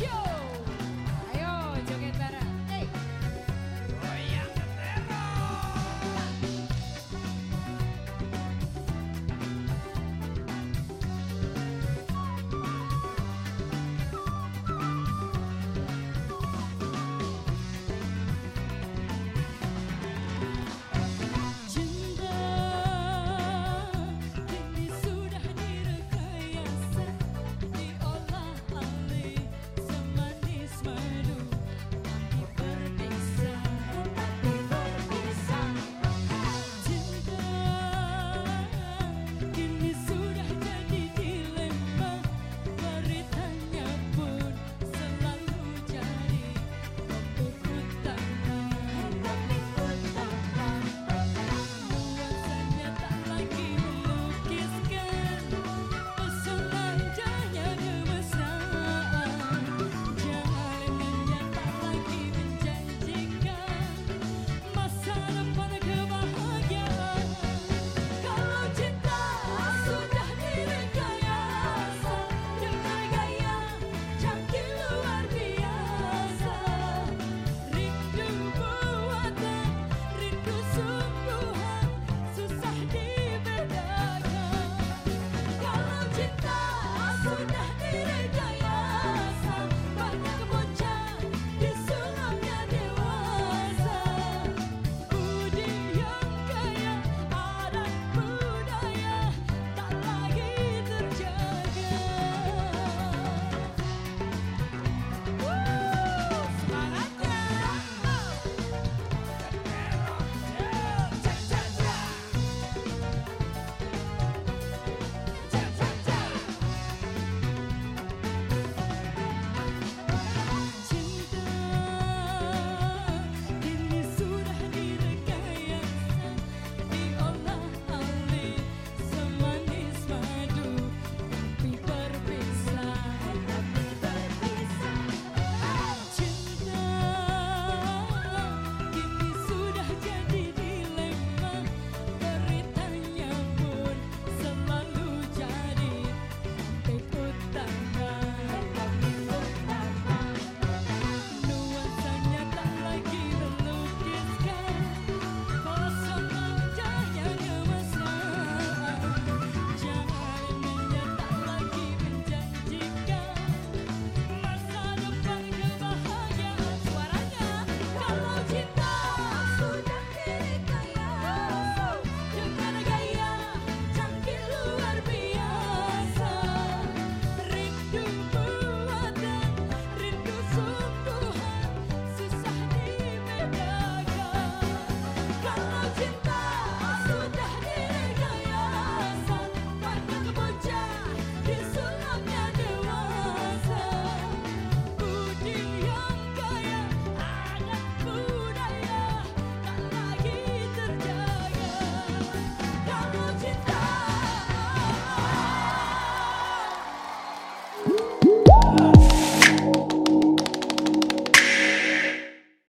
show.